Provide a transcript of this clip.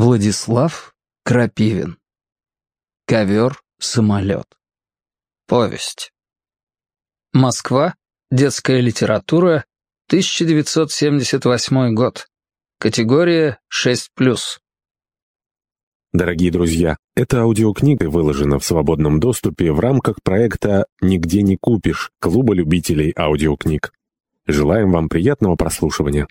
Владислав Крапивин. Ковер-самолет. Повесть. Москва. Детская литература. 1978 год. Категория 6+. Дорогие друзья, эта аудиокнига выложена в свободном доступе в рамках проекта «Нигде не купишь» Клуба любителей аудиокниг. Желаем вам приятного прослушивания.